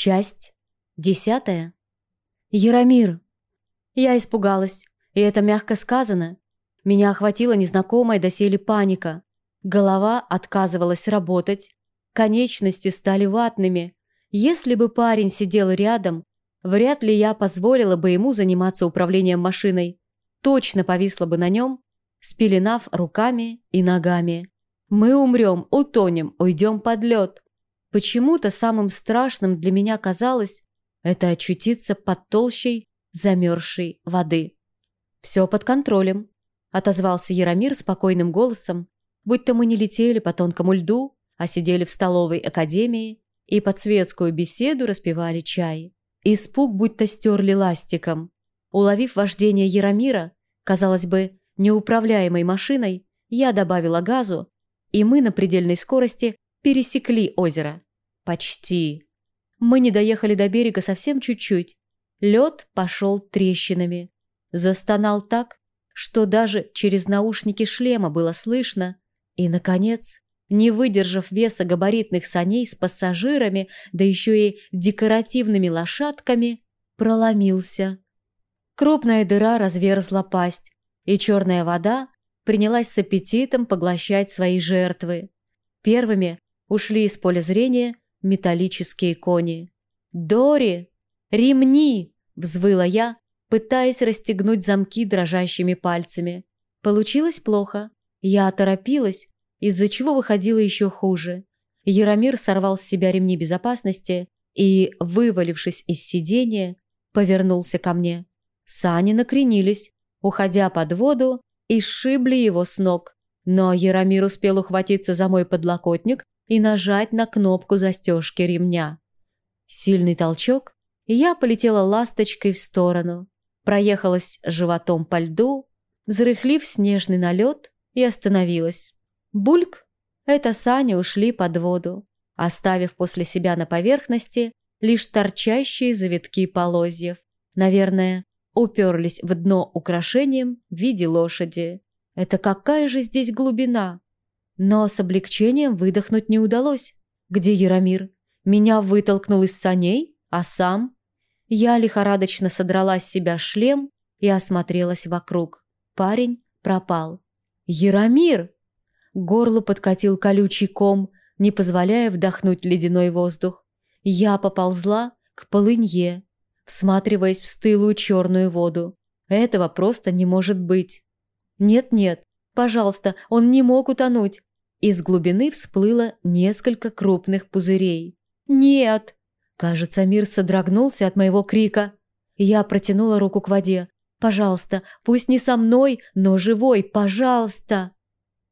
Часть десятая. Яромир. Я испугалась, и это мягко сказано. Меня охватила незнакомая доселе паника. Голова отказывалась работать, конечности стали ватными. Если бы парень сидел рядом, вряд ли я позволила бы ему заниматься управлением машиной. Точно повисла бы на нем, спеленав руками и ногами. Мы умрем, утонем, уйдем под лед. Почему-то самым страшным для меня казалось это очутиться под толщей замерзшей воды. «Все под контролем», — отозвался Яромир спокойным голосом, будто мы не летели по тонкому льду, а сидели в столовой академии и под светскую беседу распивали чай. Испуг будто стерли ластиком. Уловив вождение Яромира, казалось бы, неуправляемой машиной, я добавила газу, и мы на предельной скорости пересекли озеро. Почти. Мы не доехали до берега совсем чуть-чуть. Лед пошел трещинами. Застонал так, что даже через наушники шлема было слышно. И, наконец, не выдержав веса габаритных саней с пассажирами, да еще и декоративными лошадками, проломился. Крупная дыра разверзла пасть, и черная вода принялась с аппетитом поглощать свои жертвы. Первыми ушли из поля зрения металлические кони. «Дори! Ремни!» – взвыла я, пытаясь расстегнуть замки дрожащими пальцами. Получилось плохо. Я оторопилась, из-за чего выходило еще хуже. Яромир сорвал с себя ремни безопасности и, вывалившись из сидения, повернулся ко мне. Сани накренились, уходя под воду, и сшибли его с ног. Но Яромир успел ухватиться за мой подлокотник и нажать на кнопку застежки ремня. Сильный толчок, и я полетела ласточкой в сторону, проехалась животом по льду, взрыхлив снежный налет и остановилась. Бульк! Это сани ушли под воду, оставив после себя на поверхности лишь торчащие завитки полозьев. Наверное, уперлись в дно украшением в виде лошади. Это какая же здесь глубина? Но с облегчением выдохнуть не удалось. Где Яромир? Меня вытолкнул из саней, а сам... Я лихорадочно содрала с себя шлем и осмотрелась вокруг. Парень пропал. «Яромир!» Горло подкатил колючий ком, не позволяя вдохнуть ледяной воздух. Я поползла к полынье, всматриваясь в стылую черную воду. Этого просто не может быть. Нет-нет, пожалуйста, он не мог утонуть. Из глубины всплыло несколько крупных пузырей. «Нет!» Кажется, мир содрогнулся от моего крика. Я протянула руку к воде. «Пожалуйста, пусть не со мной, но живой, пожалуйста!»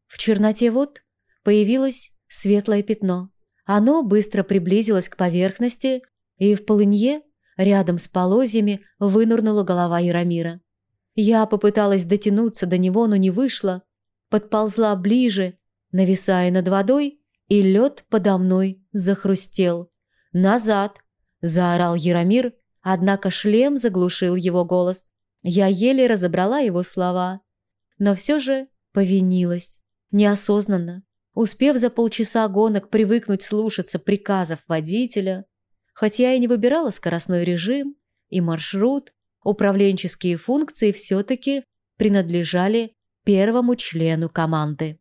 В черноте вод появилось светлое пятно. Оно быстро приблизилось к поверхности, и в полынье, рядом с полозьями, вынырнула голова Яромира. Я попыталась дотянуться до него, но не вышло. Подползла ближе нависая над водой, и лед подо мной захрустел. «Назад!» – заорал Яромир, однако шлем заглушил его голос. Я еле разобрала его слова, но все же повинилась, неосознанно, успев за полчаса гонок привыкнуть слушаться приказов водителя, хотя я и не выбирала скоростной режим и маршрут, управленческие функции все-таки принадлежали первому члену команды.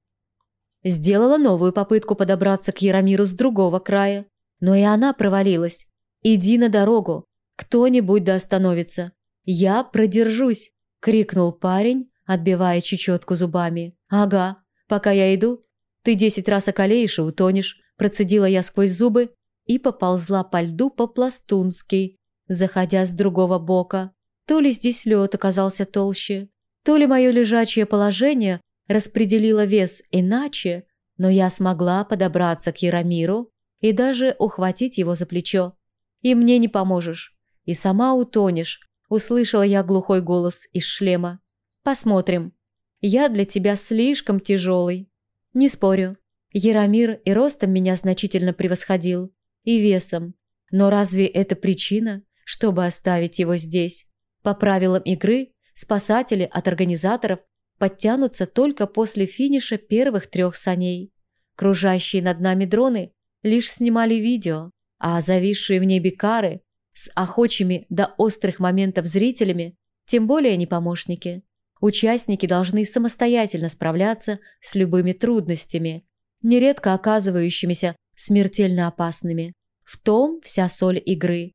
Сделала новую попытку подобраться к Яромиру с другого края, но и она провалилась. «Иди на дорогу, кто-нибудь да остановится. Я продержусь!» — крикнул парень, отбивая чечетку зубами. «Ага, пока я иду, ты десять раз околеешь и утонешь», — процедила я сквозь зубы и поползла по льду по-пластунски, заходя с другого бока. То ли здесь лед оказался толще, то ли мое лежачее положение распределила вес иначе, но я смогла подобраться к Яромиру и даже ухватить его за плечо. «И мне не поможешь. И сама утонешь», — услышала я глухой голос из шлема. «Посмотрим. Я для тебя слишком тяжелый». «Не спорю. Яромир и ростом меня значительно превосходил, и весом. Но разве это причина, чтобы оставить его здесь? По правилам игры, спасатели от организаторов подтянутся только после финиша первых трех саней. Кружащие над нами дроны лишь снимали видео, а зависшие в небе кары с охочими до острых моментов зрителями тем более не помощники. Участники должны самостоятельно справляться с любыми трудностями, нередко оказывающимися смертельно опасными. В том вся соль игры.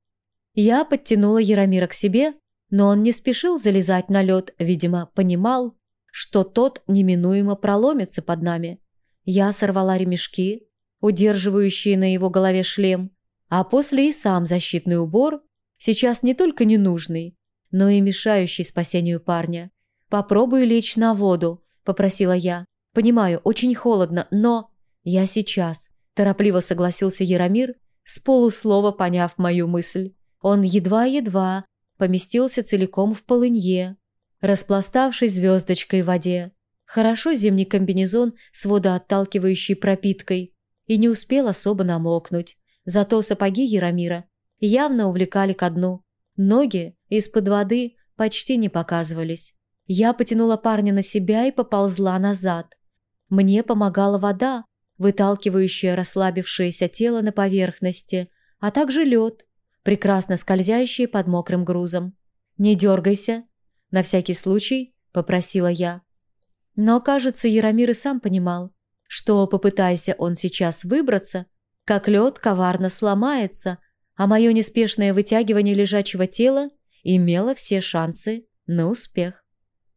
Я подтянула Яромира к себе, но он не спешил залезать на лед, видимо, понимал, что тот неминуемо проломится под нами. Я сорвала ремешки, удерживающие на его голове шлем, а после и сам защитный убор, сейчас не только ненужный, но и мешающий спасению парня. «Попробуй лечь на воду», – попросила я. «Понимаю, очень холодно, но...» «Я сейчас», – торопливо согласился Яромир, с полуслова поняв мою мысль. Он едва-едва поместился целиком в полынье, распластавшись звездочкой в воде. Хорошо зимний комбинезон с водоотталкивающей пропиткой и не успел особо намокнуть. Зато сапоги Яромира явно увлекали ко дну. Ноги из-под воды почти не показывались. Я потянула парня на себя и поползла назад. Мне помогала вода, выталкивающая расслабившееся тело на поверхности, а также лед, прекрасно скользящий под мокрым грузом. «Не дергайся», — на всякий случай попросила я. Но, кажется, Яромир и сам понимал, что, попытайся он сейчас выбраться, как лед коварно сломается, а мое неспешное вытягивание лежачего тела имело все шансы на успех.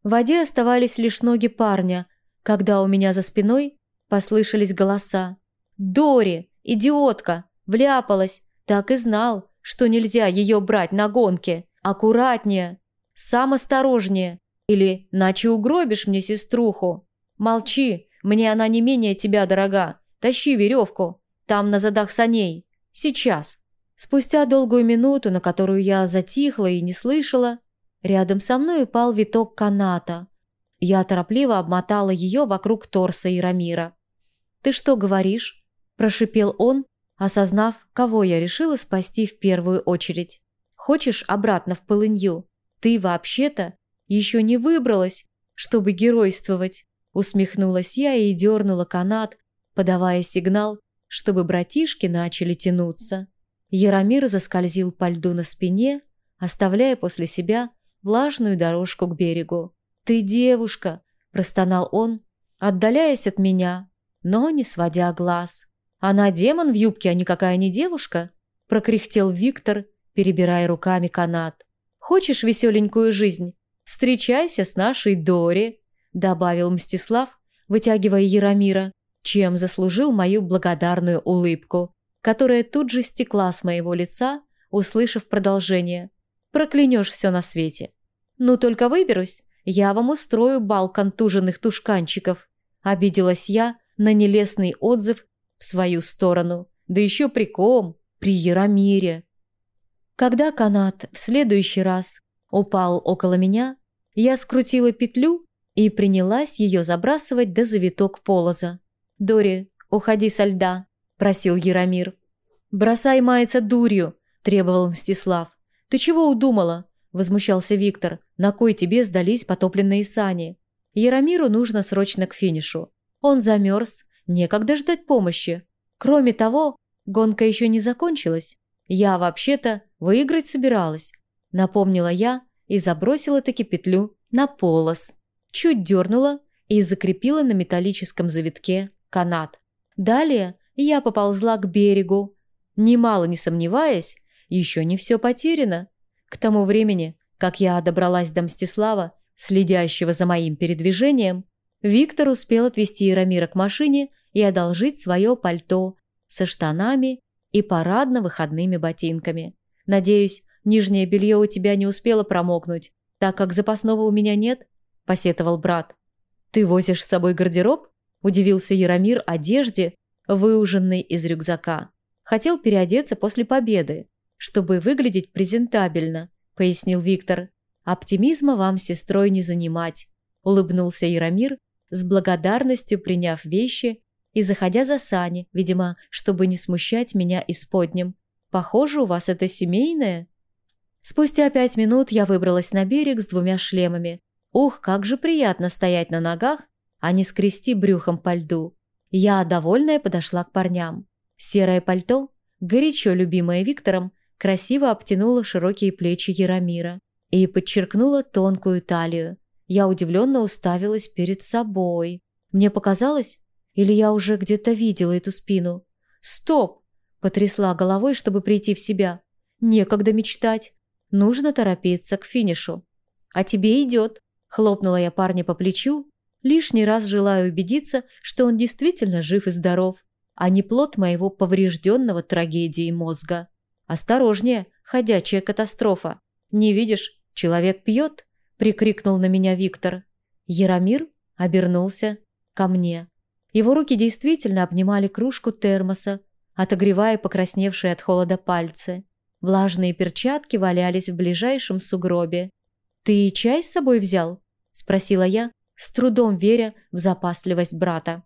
В воде оставались лишь ноги парня, когда у меня за спиной послышались голоса. «Дори! Идиотка! Вляпалась! Так и знал, что нельзя ее брать на гонке! Аккуратнее! Сам осторожнее! Или иначе угробишь мне сеструху! Молчи! Мне она не менее тебя дорога! Тащи веревку! Там на задах саней! Сейчас!» Спустя долгую минуту, на которую я затихла и не слышала, рядом со мной упал виток каната. Я торопливо обмотала ее вокруг торса Ирамира. «Ты что говоришь?» – прошипел он, осознав, кого я решила спасти в первую очередь. «Хочешь обратно в полынью? Ты вообще-то еще не выбралась, чтобы геройствовать!» Усмехнулась я и дернула канат, подавая сигнал, чтобы братишки начали тянуться. Яромир заскользил по льду на спине, оставляя после себя влажную дорожку к берегу. «Ты девушка!» – простонал он, отдаляясь от меня, но не сводя глаз. «Она демон в юбке, а никакая не девушка?» – прокряхтел Виктор, перебирая руками канат. «Хочешь веселенькую жизнь? Встречайся с нашей Дори!» – добавил Мстислав, вытягивая Яромира, чем заслужил мою благодарную улыбку которая тут же стекла с моего лица, услышав продолжение. «Проклянешь все на свете». «Ну, только выберусь, я вам устрою бал контуженных тушканчиков», обиделась я на нелестный отзыв в свою сторону. Да еще при ком? При Яромире. Когда канат в следующий раз упал около меня, я скрутила петлю и принялась ее забрасывать до завиток полоза. «Дори, уходи со льда», – просил Яромир. «Бросай маяться дурью», – требовал Мстислав. «Ты чего удумала?» – возмущался Виктор. «На кой тебе сдались потопленные сани?» Яромиру нужно срочно к финишу. Он замерз, некогда ждать помощи. Кроме того, гонка еще не закончилась. Я, вообще-то, выиграть собиралась. Напомнила я и забросила таки петлю на полос. Чуть дернула и закрепила на металлическом завитке канат. Далее я поползла к берегу, немало не сомневаясь, еще не все потеряно. К тому времени, как я добралась до Мстислава, следящего за моим передвижением, Виктор успел отвезти Ирамира к машине и одолжить свое пальто со штанами и парадно-выходными ботинками. Надеюсь, нижнее белье у тебя не успело промокнуть, так как запасного у меня нет, – посетовал брат. «Ты возишь с собой гардероб?» – удивился Яромир одежде, выуженный из рюкзака. Хотел переодеться после победы, чтобы выглядеть презентабельно, пояснил Виктор. Оптимизма вам сестрой не занимать, улыбнулся Яромир, с благодарностью приняв вещи и заходя за сани, видимо, чтобы не смущать меня исподним. Похоже, у вас это семейное? Спустя пять минут я выбралась на берег с двумя шлемами. Ух, как же приятно стоять на ногах, а не скрести брюхом по льду. Я, довольная, подошла к парням. Серое пальто, горячо любимая Виктором, красиво обтянула широкие плечи Яромира и подчеркнула тонкую талию. Я удивленно уставилась перед собой. Мне показалось, или я уже где-то видела эту спину? «Стоп!» – потрясла головой, чтобы прийти в себя. «Некогда мечтать. Нужно торопиться к финишу». «А тебе идет!» – хлопнула я парня по плечу, лишний раз желая убедиться, что он действительно жив и здоров, а не плод моего поврежденного трагедией мозга. «Осторожнее, ходячая катастрофа! Не видишь, человек пьет!» – прикрикнул на меня Виктор. Яромир обернулся ко мне. Его руки действительно обнимали кружку термоса, отогревая покрасневшие от холода пальцы. Влажные перчатки валялись в ближайшем сугробе. «Ты чай с собой взял?» – спросила я, с трудом веря в запасливость брата.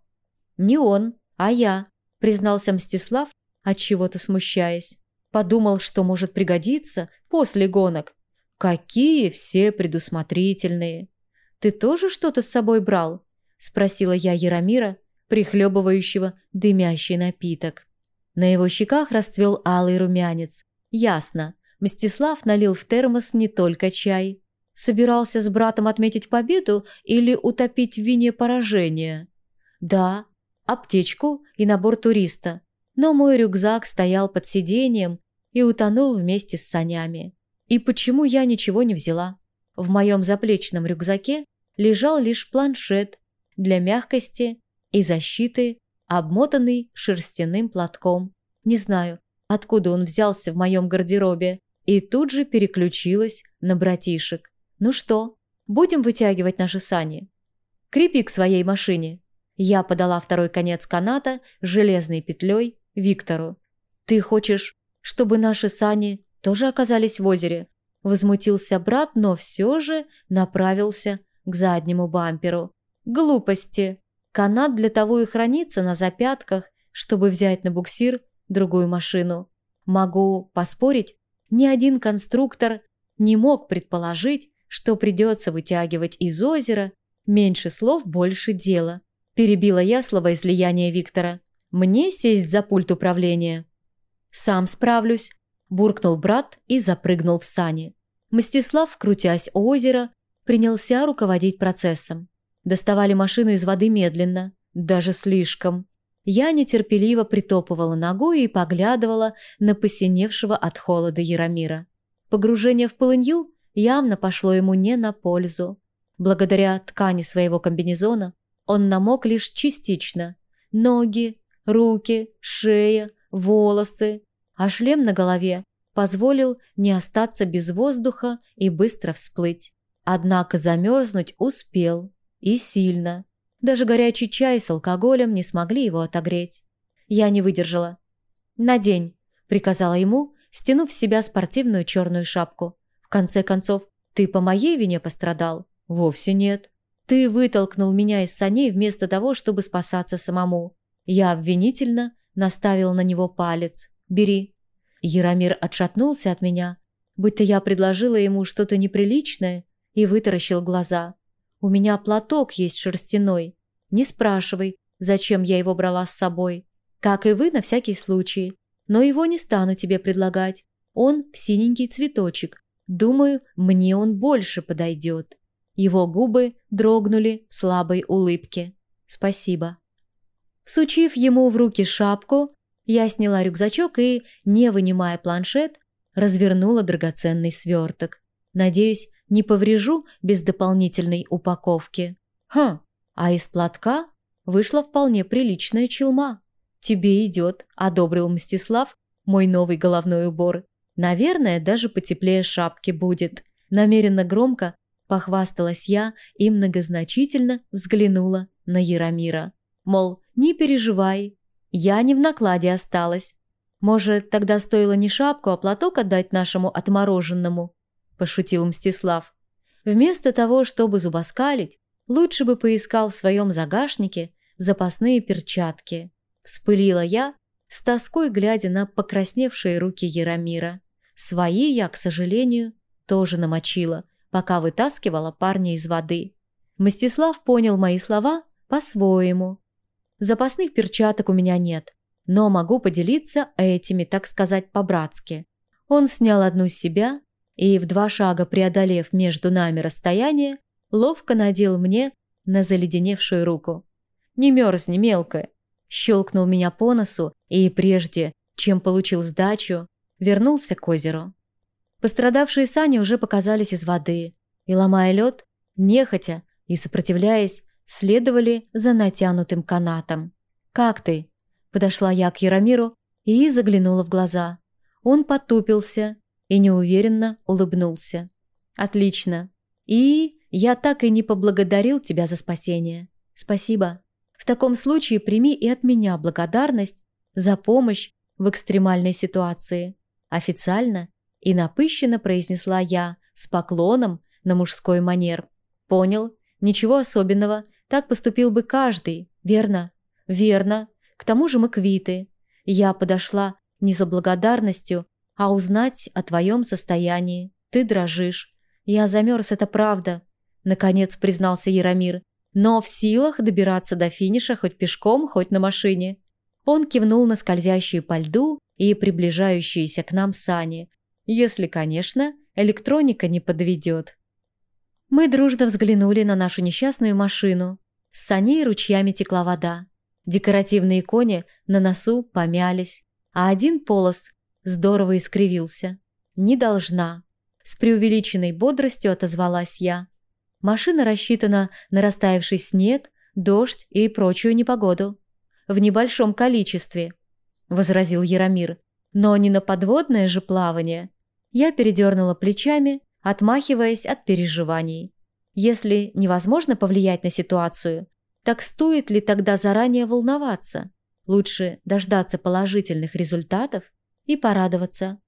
«Не он, а я», – признался Мстислав, от чего то смущаясь. Подумал, что может пригодиться после гонок. «Какие все предусмотрительные!» «Ты тоже что-то с собой брал?» – спросила я Яромира, прихлебывающего дымящий напиток. На его щеках расцвел алый румянец. Ясно, Мстислав налил в термос не только чай. Собирался с братом отметить победу или утопить в вине поражение? Да, аптечку и набор туриста. Но мой рюкзак стоял под сиденьем и утонул вместе с санями. И почему я ничего не взяла? В моем заплечном рюкзаке лежал лишь планшет для мягкости и защиты, обмотанный шерстяным платком. Не знаю, откуда он взялся в моем гардеробе, и тут же переключилась на братишек. «Ну что, будем вытягивать наши сани?» «Крепи к своей машине». Я подала второй конец каната железной петлей Виктору. «Ты хочешь, чтобы наши сани тоже оказались в озере. Возмутился брат, но все же направился к заднему бамперу. Глупости. Канат для того и хранится на запятках, чтобы взять на буксир другую машину. Могу поспорить, ни один конструктор не мог предположить, что придется вытягивать из озера меньше слов, больше дела. Перебила я словоизлияние Виктора. Мне сесть за пульт управления. Сам справлюсь, буркнул брат и запрыгнул в сани. Мстислав, крутясь у озера, принялся руководить процессом. Доставали машину из воды медленно, даже слишком. Я нетерпеливо притопывала ногой и поглядывала на посиневшего от холода Яромира. Погружение в полынью явно пошло ему не на пользу. Благодаря ткани своего комбинезона он намок лишь частично. Ноги, руки, шея, волосы, а шлем на голове позволил не остаться без воздуха и быстро всплыть. Однако замерзнуть успел. И сильно. Даже горячий чай с алкоголем не смогли его отогреть. Я не выдержала. «Надень», — приказала ему, стянув с себя спортивную черную шапку. «В конце концов, ты по моей вине пострадал?» «Вовсе нет. Ты вытолкнул меня из саней вместо того, чтобы спасаться самому». Я обвинительно наставил на него палец. «Бери». Яромир отшатнулся от меня, будто я предложила ему что-то неприличное, и вытаращил глаза. «У меня платок есть шерстяной. Не спрашивай, зачем я его брала с собой. Как и вы, на всякий случай. Но его не стану тебе предлагать. Он в синенький цветочек. Думаю, мне он больше подойдет». Его губы дрогнули в слабой улыбке. «Спасибо». Всучив ему в руки шапку, я сняла рюкзачок и, не вынимая планшет, развернула драгоценный сверток. Надеюсь, не поврежу без дополнительной упаковки. Хм, а из платка вышла вполне приличная челма. «Тебе идет», — одобрил Мстислав мой новый головной убор. «Наверное, даже потеплее шапки будет». Намеренно громко похвасталась я и многозначительно взглянула на Яромира. Мол, не переживай, я не в накладе осталась. Может, тогда стоило не шапку, а платок отдать нашему отмороженному?» – пошутил Мстислав. «Вместо того, чтобы зубоскалить, лучше бы поискал в своем загашнике запасные перчатки». Вспылила я, с тоской глядя на покрасневшие руки Яромира. Свои я, к сожалению, тоже намочила, пока вытаскивала парня из воды. Мстислав понял мои слова по-своему Запасных перчаток у меня нет. но могу поделиться этими, так сказать, по-братски. Он снял одну с себя и, в два шага преодолев между нами расстояние, ловко надел мне на заледеневшую руку. «Не мерзни, мелкая!» Щелкнул меня по носу и, прежде чем получил сдачу, вернулся к озеру. Пострадавшие сани уже показались из воды, и, ломая лед, нехотя и сопротивляясь, следовали за натянутым канатом. «Как ты?» – подошла я к Яромиру и заглянула в глаза. Он потупился и неуверенно улыбнулся. «Отлично. И я так и не поблагодарил тебя за спасение. Спасибо. В таком случае прими и от меня благодарность за помощь в экстремальной ситуации. Официально и напыщенно произнесла я с поклоном на мужской манер. Понял? Ничего особенного. Так поступил бы каждый. Верно? Верно. К тому же мы квиты. Я подошла не за благодарностью, а узнать о твоем состоянии. Ты дрожишь. Я замерз, это правда. Наконец признался Яромир. Но в силах добираться до финиша хоть пешком, хоть на машине. Он кивнул на скользящие по льду и приближающиеся к нам сани. Если, конечно, электроника не подведет. Мы дружно взглянули на нашу несчастную машину. С саней ручьями текла вода. Декоративные кони на носу помялись, а один полос здорово искривился. «Не должна». С преувеличенной бодростью отозвалась я. Машина рассчитана на растаявший снег, дождь и прочую непогоду. В небольшом количестве, возразил Яромир. Но не на подводное же плавание. Я передернула плечами, отмахиваясь от переживаний. Если невозможно повлиять на ситуацию, так стоит ли тогда заранее волноваться? Лучше дождаться положительных результатов и порадоваться.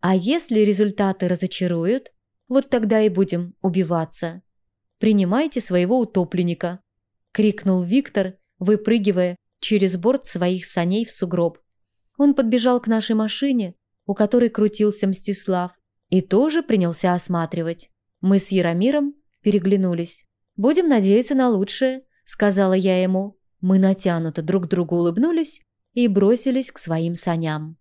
А если результаты разочаруют, вот тогда и будем убиваться. Принимайте своего утопленника, крикнул Виктор, выпрыгивая через борт своих саней в сугроб. Он подбежал к нашей машине, у которой крутился Мстислав, и тоже принялся осматривать. Мы с Яромиром переглянулись. «Будем надеяться на лучшее», — сказала я ему. Мы натянуто друг другу улыбнулись и бросились к своим саням.